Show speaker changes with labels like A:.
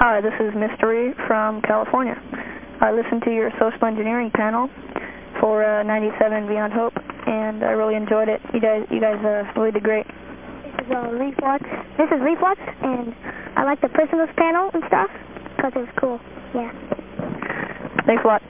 A: Hi, this is Mystery from California. I listened to your social engineering panel for uh, 97 Beyond Hope, and I really enjoyed it. You guys, you guys、uh, really did great.
B: This is uh, This is Leafwatch, and I like the Prisoners panel and stuff because it was cool. Yeah.
A: Thanks a lot.